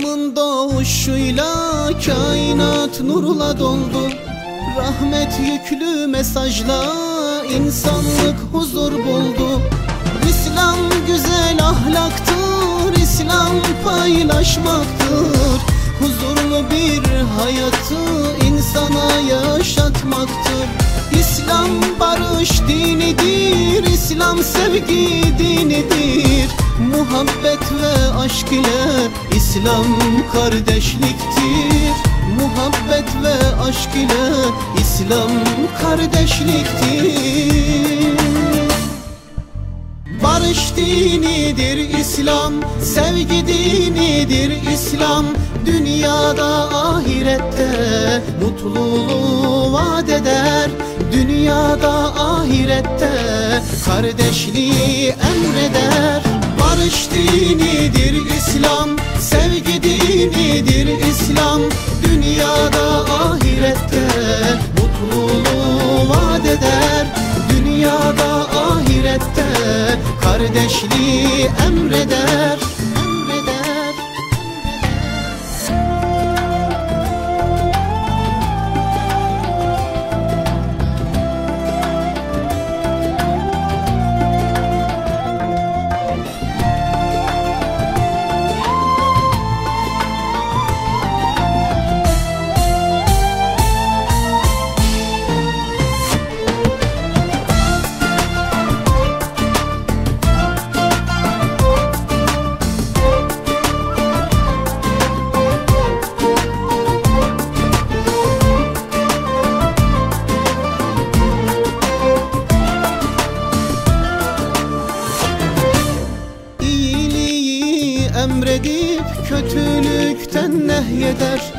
duruşuyla kainat nurla doldu. Rahmet yüklü mesajla insanlık huzur buldu. İslam güzel ahlaktır, İslam paylaşmaktır. Huzurlu bir hayatı insana yaşatmaktır. İslam barış dinidir, İslam sevgi dinidir Muhabbet ve aşk ile İslam kardeşliktir. Muhabbet ve aşk ile İslam kardeşliktir. Barış dinidir İslam, sevgi dinidir İslam. Dünyada ahirette mutluluğu vaat eder. Dünyada ahirette kardeşliği emreder Barış dinidir İslam, sevgi dinidir İslam. Dünyada ahirette mutluluğu vaat eder. Dünyada ahirette kardeşliği emreder emredip kötülükten nehyeder.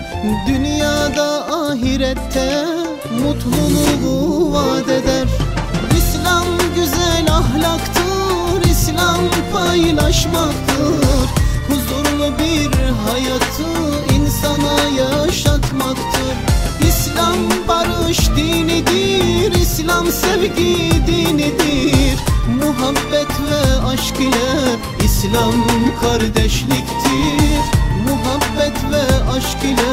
Dünyada ahirette mutluluğu vaat eder. İslam güzel ahlaktır, İslam paylaşmaktır. Huzurlu bir hayatı insana yaşatmaktır. İslam barış dinidir, İslam sevgi dinidir. Muhabbet ve aşk ile İslam kardeşliktir. Muhabbet ve aşk ile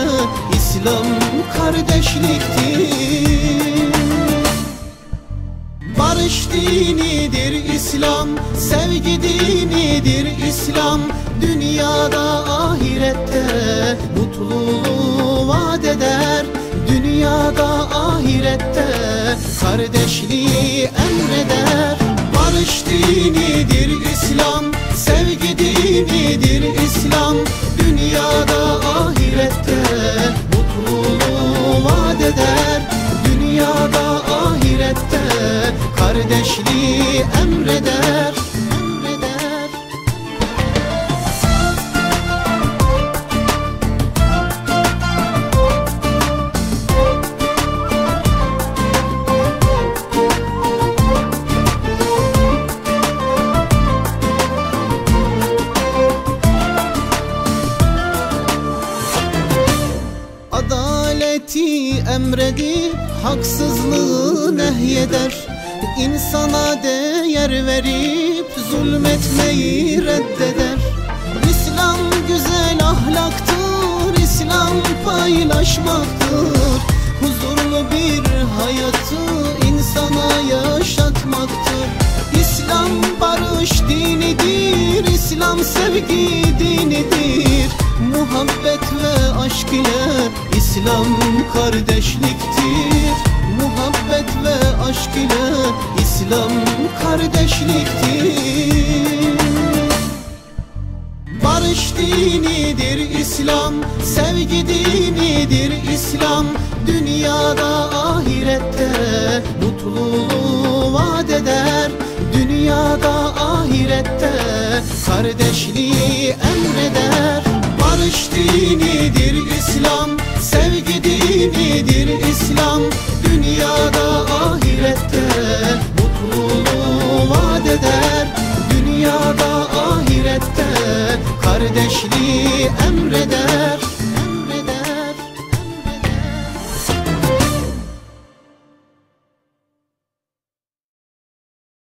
İslam kardeşliktir. Barış dinidir İslam, sevgi dinidir İslam. Dünyada ahirette mutluluğu vaat eder. Dünyada ahirette kardeşliği emreder. Barış dinidir kardeşliği emreder Adaleti emredip haksızlığı nehyeder İnsana değer verip zulmetmeyi reddeder. İslam güzel ahlaktır, İslam paylaşmaktır. Huzurlu bir hayatı insana yaşatmaktır. İslam barış dinidir, İslam sevgi dinidir. Muhabbet ve aşk ile İslam kardeşliktir aşk ile İslam kardeşliktir. Barış dinidir İslam, sevgi dinidir İslam. Dünyada ahirette mutluluğu vaat eder. Dünyada ahirette kardeşliği emreder. Barış dinidir İslam, sevgi dinidir İslam Dünyada ahirette kardeşliği emreder